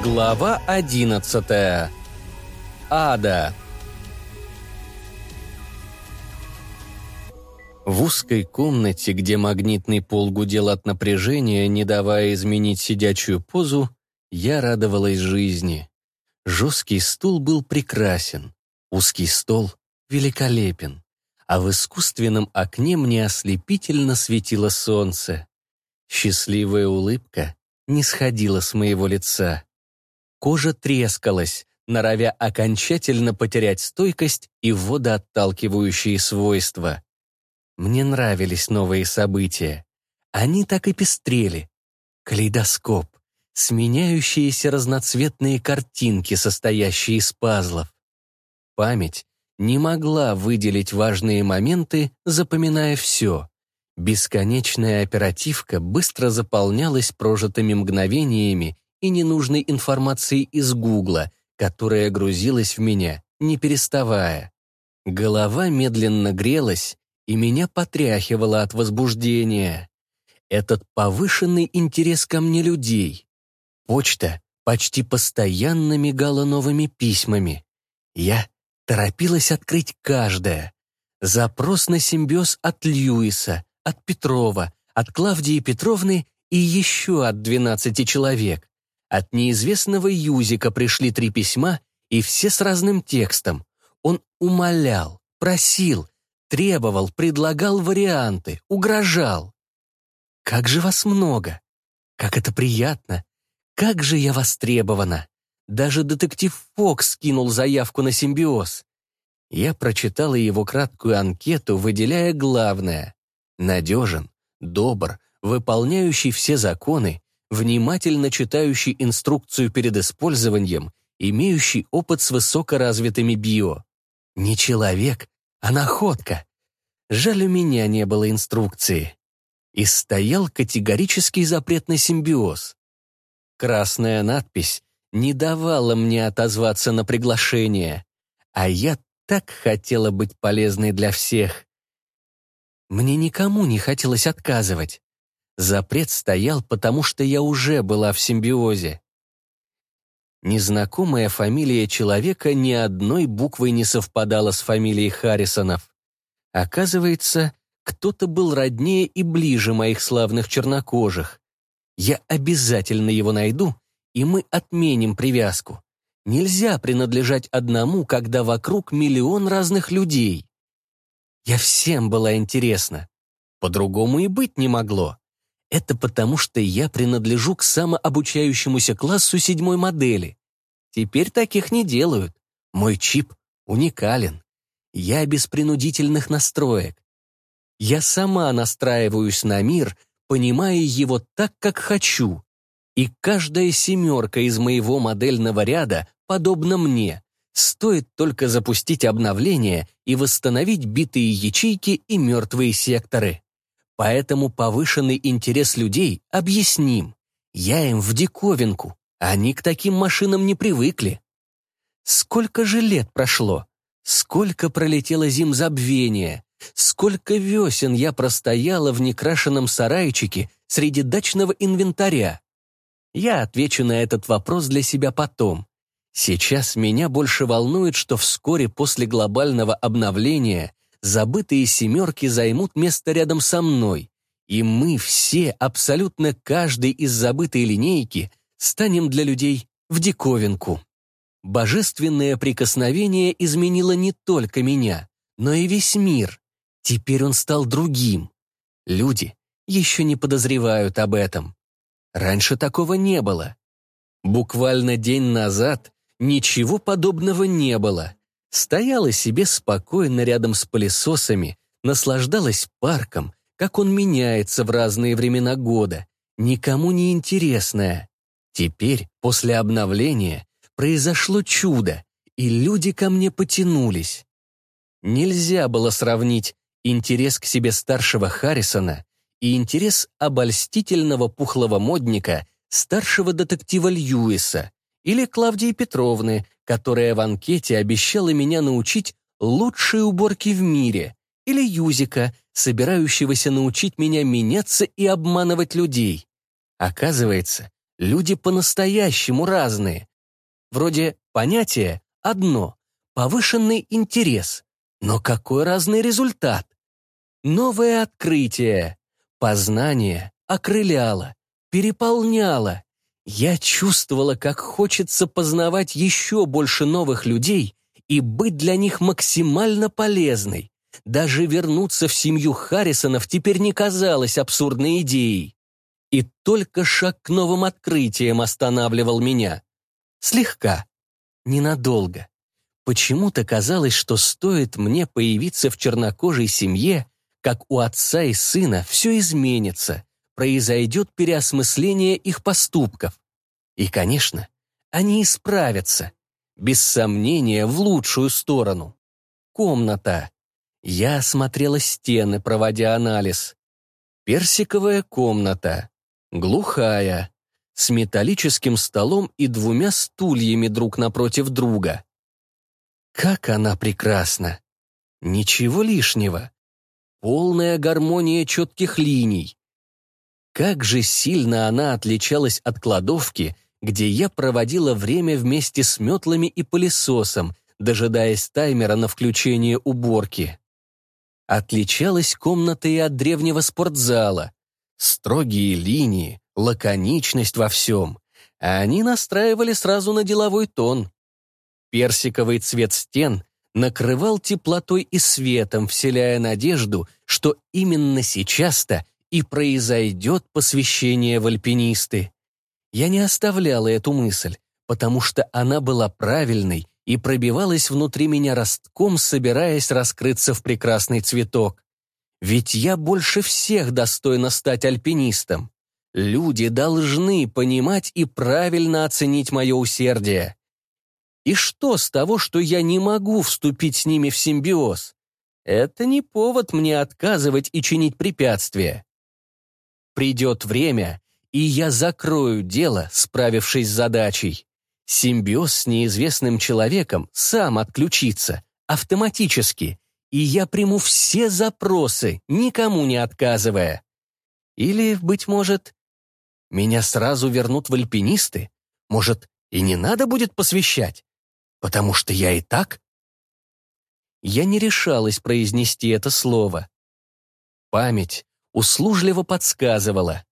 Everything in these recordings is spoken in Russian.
Глава одиннадцатая. Ада. В узкой комнате, где магнитный пол гудел от напряжения, не давая изменить сидячую позу, я радовалась жизни. Жесткий стул был прекрасен, узкий стол великолепен, а в искусственном окне мне ослепительно светило солнце. Счастливая улыбка не сходила с моего лица. Кожа трескалась, норовя окончательно потерять стойкость и водоотталкивающие свойства. Мне нравились новые события. Они так и пестрели. Калейдоскоп, сменяющиеся разноцветные картинки, состоящие из пазлов. Память не могла выделить важные моменты, запоминая все. Бесконечная оперативка быстро заполнялась прожитыми мгновениями и ненужной информацией из Гугла, которая грузилась в меня, не переставая. Голова медленно грелась, и меня потряхивало от возбуждения. Этот повышенный интерес ко мне людей. Почта почти постоянно мигала новыми письмами. Я торопилась открыть каждое. Запрос на симбиоз от Льюиса, от Петрова, от Клавдии Петровны и еще от 12 человек. От неизвестного Юзика пришли три письма, и все с разным текстом. Он умолял, просил, требовал, предлагал варианты, угрожал. «Как же вас много! Как это приятно! Как же я востребована!» Даже детектив Фокс скинул заявку на симбиоз. Я прочитала его краткую анкету, выделяя главное. Надежен, добр, выполняющий все законы, внимательно читающий инструкцию перед использованием, имеющий опыт с высокоразвитыми био. Не человек, а находка. Жаль, у меня не было инструкции. И стоял категорический запрет на симбиоз. Красная надпись не давала мне отозваться на приглашение, а я так хотела быть полезной для всех. Мне никому не хотелось отказывать. Запрет стоял, потому что я уже была в симбиозе. Незнакомая фамилия человека ни одной буквой не совпадала с фамилией Харрисонов. Оказывается, кто-то был роднее и ближе моих славных чернокожих. Я обязательно его найду, и мы отменим привязку. Нельзя принадлежать одному, когда вокруг миллион разных людей. Я всем была интересна. По-другому и быть не могло. Это потому, что я принадлежу к самообучающемуся классу седьмой модели. Теперь таких не делают. Мой чип уникален. Я без принудительных настроек. Я сама настраиваюсь на мир, понимая его так, как хочу. И каждая семерка из моего модельного ряда подобна мне. Стоит только запустить обновление и восстановить битые ячейки и мертвые секторы. Поэтому повышенный интерес людей объясним. Я им в диковинку. Они к таким машинам не привыкли. Сколько же лет прошло? Сколько пролетело зим забвения? Сколько весен я простояла в некрашенном сарайчике среди дачного инвентаря? Я отвечу на этот вопрос для себя потом. Сейчас меня больше волнует, что вскоре после глобального обновления забытые семерки займут место рядом со мной, и мы все, абсолютно каждый из забытой линейки, станем для людей в диковинку. Божественное прикосновение изменило не только меня, но и весь мир. Теперь он стал другим. Люди еще не подозревают об этом. Раньше такого не было. Буквально день назад ничего подобного не было стояла себе спокойно рядом с пылесосами, наслаждалась парком, как он меняется в разные времена года, никому не интересная. Теперь, после обновления, произошло чудо, и люди ко мне потянулись. Нельзя было сравнить интерес к себе старшего Харрисона и интерес обольстительного пухлого модника старшего детектива Льюиса или Клавдии Петровны, которая в анкете обещала меня научить лучшей уборке в мире, или Юзика, собирающегося научить меня меняться и обманывать людей. Оказывается, Люди по-настоящему разные. Вроде понятие одно — повышенный интерес. Но какой разный результат? Новое открытие, познание окрыляло, переполняло. Я чувствовала, как хочется познавать еще больше новых людей и быть для них максимально полезной. Даже вернуться в семью Харрисонов теперь не казалось абсурдной идеей. И только шаг к новым открытиям останавливал меня. Слегка. Ненадолго. Почему-то казалось, что стоит мне появиться в чернокожей семье, как у отца и сына все изменится, произойдет переосмысление их поступков. И, конечно, они исправятся, без сомнения, в лучшую сторону. Комната. Я осмотрела стены, проводя анализ. Персиковая комната. Глухая. С металлическим столом и двумя стульями друг напротив друга. Как она прекрасна! Ничего лишнего. Полная гармония четких линий. Как же сильно она отличалась от кладовки, где я проводила время вместе с метлами и пылесосом, дожидаясь таймера на включение уборки. Отличалась комната и от древнего спортзала. Строгие линии, лаконичность во всем. Они настраивали сразу на деловой тон. Персиковый цвет стен накрывал теплотой и светом, вселяя надежду, что именно сейчас-то и произойдет посвящение в альпинисты. Я не оставляла эту мысль, потому что она была правильной и пробивалась внутри меня ростком, собираясь раскрыться в прекрасный цветок. Ведь я больше всех достойна стать альпинистом. Люди должны понимать и правильно оценить мое усердие. И что с того, что я не могу вступить с ними в симбиоз? Это не повод мне отказывать и чинить препятствия. Придет время, и я закрою дело, справившись с задачей. Симбиоз с неизвестным человеком сам отключится, автоматически, и я приму все запросы, никому не отказывая. Или, быть может, меня сразу вернут в альпинисты? Может, и не надо будет посвящать? Потому что я и так? Я не решалась произнести это слово. Память услужливо подсказывала.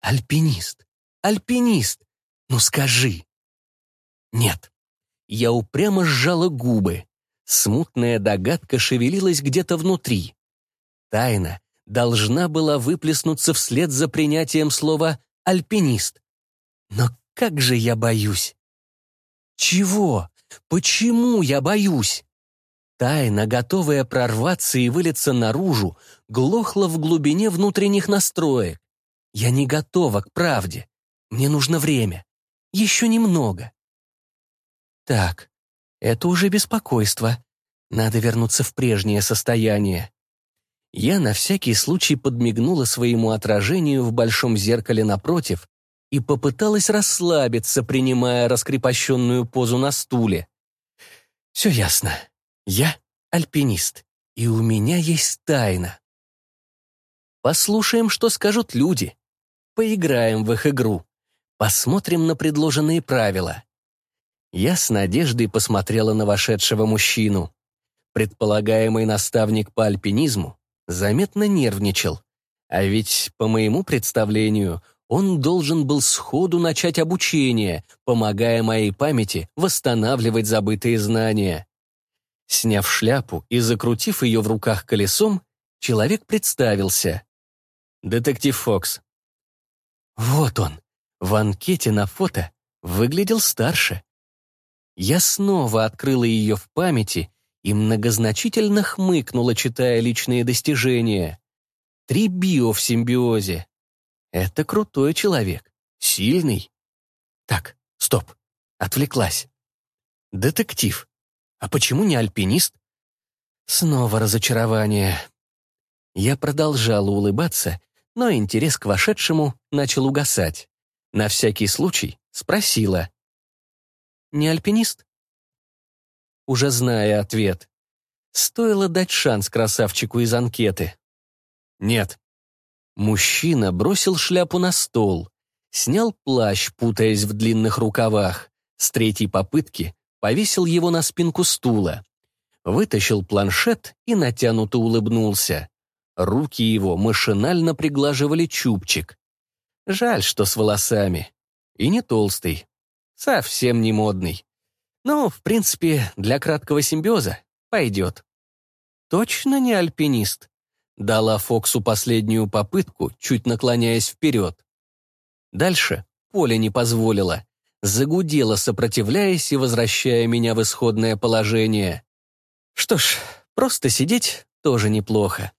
«Альпинист! Альпинист! Ну скажи!» «Нет». Я упрямо сжала губы. Смутная догадка шевелилась где-то внутри. Тайна должна была выплеснуться вслед за принятием слова «альпинист». Но как же я боюсь! Чего? Почему я боюсь? Тайна, готовая прорваться и вылиться наружу, глохла в глубине внутренних настроек. Я не готова к правде. Мне нужно время. Еще немного. Так, это уже беспокойство. Надо вернуться в прежнее состояние. Я на всякий случай подмигнула своему отражению в большом зеркале напротив и попыталась расслабиться, принимая раскрепощенную позу на стуле. Все ясно. Я альпинист, и у меня есть тайна. Послушаем, что скажут люди. Поиграем в их игру. Посмотрим на предложенные правила. Я с надеждой посмотрела на вошедшего мужчину. Предполагаемый наставник по альпинизму заметно нервничал. А ведь, по моему представлению, он должен был сходу начать обучение, помогая моей памяти восстанавливать забытые знания. Сняв шляпу и закрутив ее в руках колесом, человек представился. «Детектив Фокс». Вот он, в анкете на фото, выглядел старше. Я снова открыла ее в памяти и многозначительно хмыкнула, читая личные достижения. Три био в симбиозе. Это крутой человек, сильный. Так, стоп, отвлеклась. Детектив. А почему не альпинист? Снова разочарование. Я продолжала улыбаться, но интерес к вошедшему начал угасать. На всякий случай спросила. «Не альпинист?» Уже зная ответ. Стоило дать шанс красавчику из анкеты. «Нет». Мужчина бросил шляпу на стол. Снял плащ, путаясь в длинных рукавах. С третьей попытки повесил его на спинку стула. Вытащил планшет и натянуто улыбнулся. Руки его машинально приглаживали чубчик. Жаль, что с волосами. И не толстый. Совсем не модный. Ну, в принципе, для краткого симбиоза пойдет. Точно не альпинист? Дала Фоксу последнюю попытку, чуть наклоняясь вперед. Дальше поле не позволило. Загудела, сопротивляясь и возвращая меня в исходное положение. Что ж, просто сидеть тоже неплохо.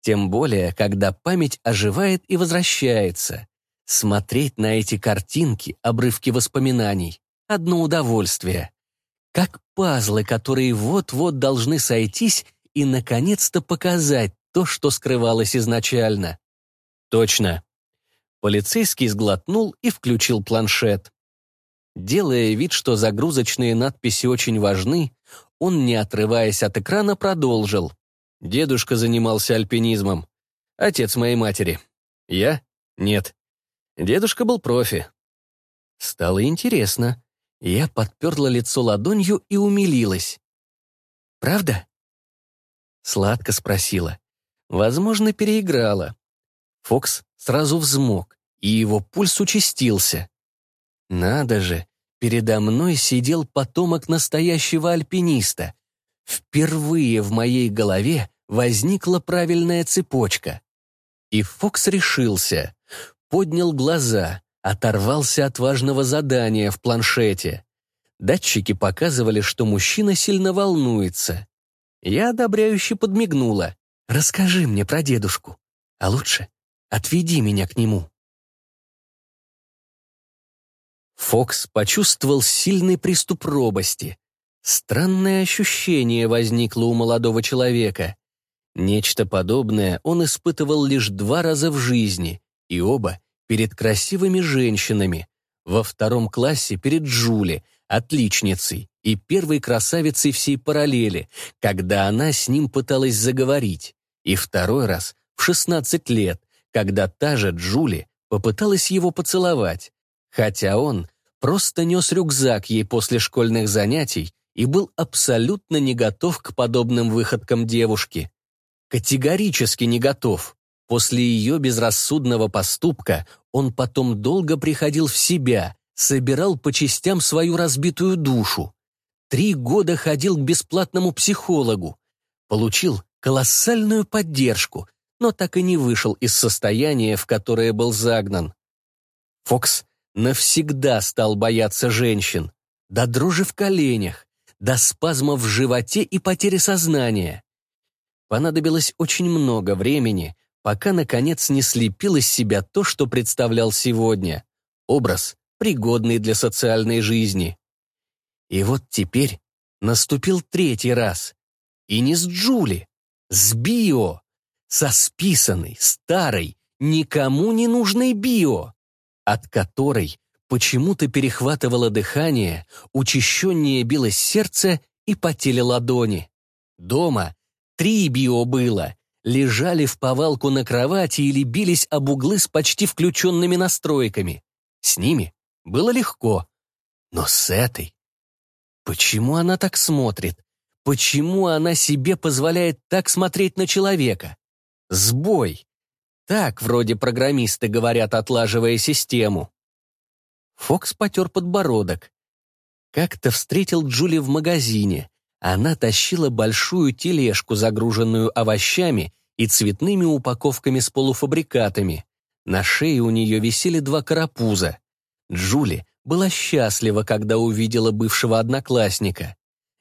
Тем более, когда память оживает и возвращается. Смотреть на эти картинки, обрывки воспоминаний — одно удовольствие. Как пазлы, которые вот-вот должны сойтись и, наконец-то, показать то, что скрывалось изначально. Точно. Полицейский сглотнул и включил планшет. Делая вид, что загрузочные надписи очень важны, он, не отрываясь от экрана, продолжил. Дедушка занимался альпинизмом. Отец моей матери. Я? Нет. Дедушка был профи. Стало интересно. Я подперла лицо ладонью и умилилась. «Правда?» Сладко спросила. Возможно, переиграла. Фокс сразу взмок, и его пульс участился. Надо же, передо мной сидел потомок настоящего альпиниста. Впервые в моей голове возникла правильная цепочка. И Фокс решился поднял глаза, оторвался от важного задания в планшете. Датчики показывали, что мужчина сильно волнуется. Я одобряюще подмигнула. «Расскажи мне про дедушку. А лучше отведи меня к нему». Фокс почувствовал сильный приступ робости. Странное ощущение возникло у молодого человека. Нечто подобное он испытывал лишь два раза в жизни, и оба перед красивыми женщинами, во втором классе перед Джули, отличницей и первой красавицей всей параллели, когда она с ним пыталась заговорить, и второй раз в 16 лет, когда та же Джули попыталась его поцеловать, хотя он просто нес рюкзак ей после школьных занятий и был абсолютно не готов к подобным выходкам девушки. Категорически не готов. После ее безрассудного поступка он потом долго приходил в себя, собирал по частям свою разбитую душу. Три года ходил к бесплатному психологу. Получил колоссальную поддержку, но так и не вышел из состояния, в которое был загнан. Фокс навсегда стал бояться женщин, до дрожи в коленях, до спазмов в животе и потери сознания. Понадобилось очень много времени, пока, наконец, не слепил из себя то, что представлял сегодня. Образ, пригодный для социальной жизни. И вот теперь наступил третий раз. И не с Джули, с Био. Со списанной, старой, никому не нужной Био, от которой почему-то перехватывало дыхание, учащеннее билось сердце и потели ладони. Дома три Био было, лежали в повалку на кровати или бились об углы с почти включенными настройками. С ними было легко. Но с этой... Почему она так смотрит? Почему она себе позволяет так смотреть на человека? Сбой. Так вроде программисты говорят, отлаживая систему. Фокс потер подбородок. Как-то встретил Джули в магазине. Она тащила большую тележку, загруженную овощами и цветными упаковками с полуфабрикатами. На шее у нее висели два карапуза. Джули была счастлива, когда увидела бывшего одноклассника.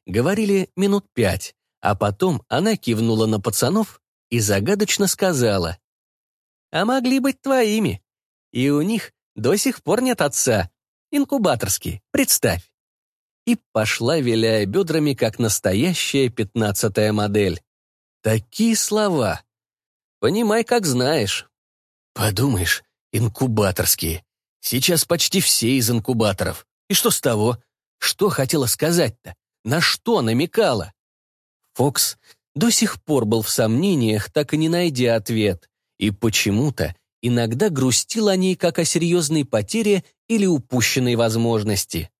Говорили минут пять, а потом она кивнула на пацанов и загадочно сказала. «А могли быть твоими. И у них до сих пор нет отца. Инкубаторский, представь» и пошла, виляя бедрами, как настоящая пятнадцатая модель. Такие слова. Понимай, как знаешь. Подумаешь, инкубаторские. Сейчас почти все из инкубаторов. И что с того? Что хотела сказать-то? На что намекала? Фокс до сих пор был в сомнениях, так и не найдя ответ. И почему-то иногда грустил о ней как о серьезной потере или упущенной возможности.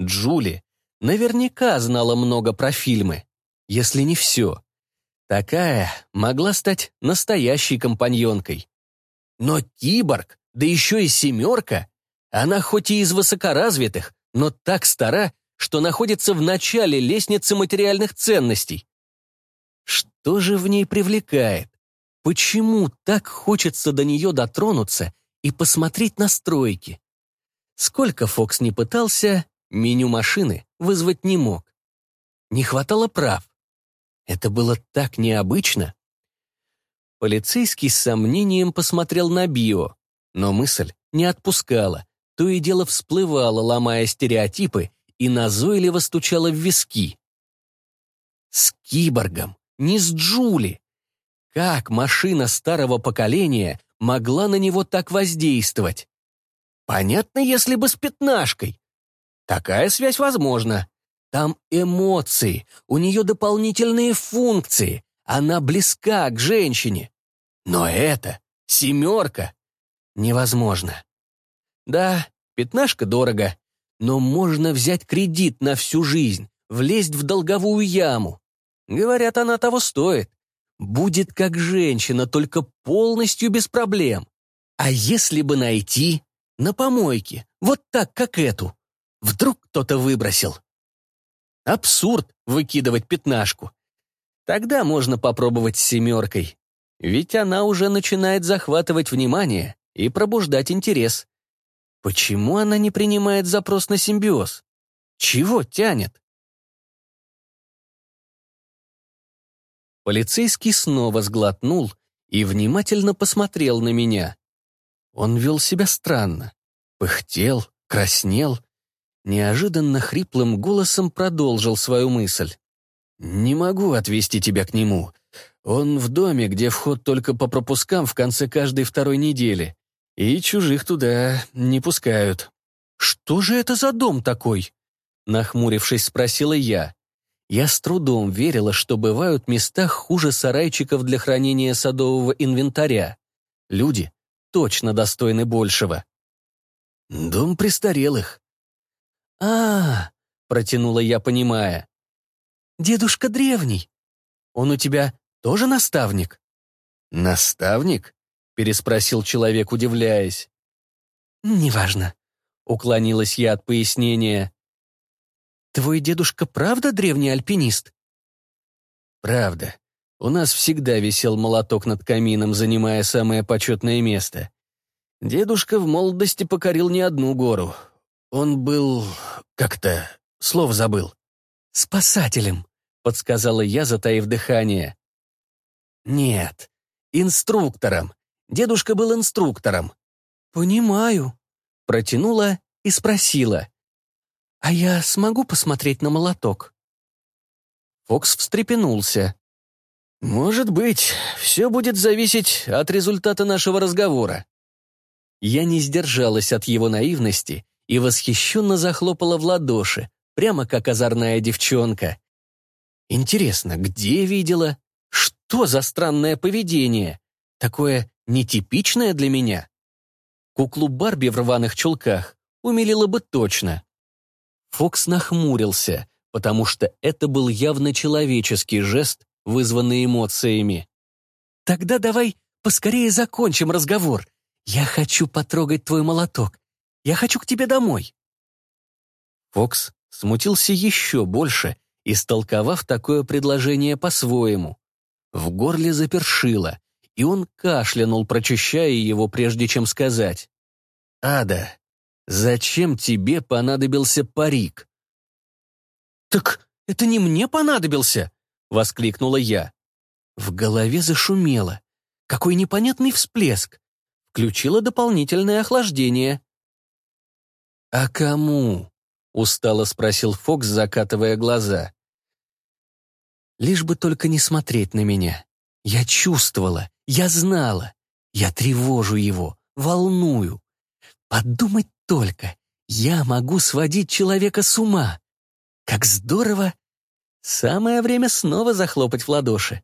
Джули наверняка знала много про фильмы, если не все. Такая могла стать настоящей компаньонкой. Но киборг, да еще и семерка, она хоть и из высокоразвитых, но так стара, что находится в начале лестницы материальных ценностей. Что же в ней привлекает? Почему так хочется до нее дотронуться и посмотреть на стройки? Сколько Фокс не пытался, меню машины вызвать не мог. Не хватало прав. Это было так необычно. Полицейский с сомнением посмотрел на Био, но мысль не отпускала, то и дело всплывала, ломая стереотипы, и назойливо стучала в виски. С киборгом, не с Джули. Как машина старого поколения могла на него так воздействовать? Понятно, если бы с пятнашкой. Такая связь возможна. Там эмоции, у нее дополнительные функции, она близка к женщине. Но это семерка. Невозможно. Да, пятнашка дорого, но можно взять кредит на всю жизнь, влезть в долговую яму. Говорят, она того стоит. Будет как женщина, только полностью без проблем. А если бы найти на помойке, вот так, как эту, вдруг кто-то выбросил? Абсурд выкидывать пятнашку. Тогда можно попробовать с семеркой. Ведь она уже начинает захватывать внимание и пробуждать интерес. Почему она не принимает запрос на симбиоз? Чего тянет? Полицейский снова сглотнул и внимательно посмотрел на меня. Он вел себя странно. Пыхтел, краснел, неожиданно хриплым голосом продолжил свою мысль. «Не могу отвезти тебя к нему. Он в доме, где вход только по пропускам в конце каждой второй недели, и чужих туда не пускают». «Что же это за дом такой?» Нахмурившись, спросила я. Я с трудом верила, что бывают места хуже сарайчиков для хранения садового инвентаря. Люди точно достойны большего. «Дом престарелых», а, протянула я, понимая. «Дедушка древний. Он у тебя тоже наставник?» «Наставник?» — переспросил человек, удивляясь. «Неважно», — уклонилась я от пояснения. «Твой дедушка правда древний альпинист?» «Правда. У нас всегда висел молоток над камином, занимая самое почетное место. Дедушка в молодости покорил не одну гору. Он был... как-то... слов забыл. «Спасателем», — подсказала я, затаив дыхание. «Нет, инструктором. Дедушка был инструктором». «Понимаю», — протянула и спросила. «А я смогу посмотреть на молоток?» Фокс встрепенулся. «Может быть, все будет зависеть от результата нашего разговора». Я не сдержалась от его наивности и восхищенно захлопала в ладоши, прямо как озорная девчонка. Интересно, где видела? Что за странное поведение? Такое нетипичное для меня? Куклу Барби в рваных чулках умилила бы точно. Фокс нахмурился, потому что это был явно человеческий жест, вызванный эмоциями. «Тогда давай поскорее закончим разговор. Я хочу потрогать твой молоток. Я хочу к тебе домой». Фокс смутился еще больше, истолковав такое предложение по-своему. В горле запершило, и он кашлянул, прочищая его, прежде чем сказать. «Ада, зачем тебе понадобился парик?» «Так это не мне понадобился!» — воскликнула я. В голове зашумело. Какой непонятный всплеск. Включила дополнительное охлаждение. «А кому?» — устало спросил Фокс, закатывая глаза. «Лишь бы только не смотреть на меня. Я чувствовала, я знала. Я тревожу его, волную. Подумать только, я могу сводить человека с ума. Как здорово! Самое время снова захлопать в ладоши.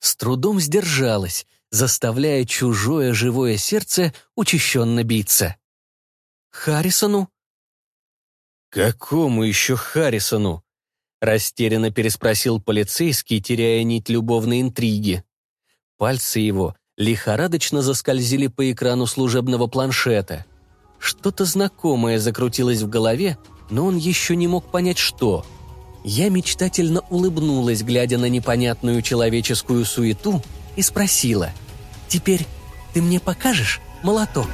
С трудом сдержалась, заставляя чужое живое сердце учащенно биться. «Харрисону?» «Какому еще Харрисону?» Растерянно переспросил полицейский, теряя нить любовной интриги. Пальцы его лихорадочно заскользили по экрану служебного планшета. Что-то знакомое закрутилось в голове, но он еще не мог понять, что. Я мечтательно улыбнулась, глядя на непонятную человеческую суету, и спросила, «Теперь ты мне покажешь молоток?»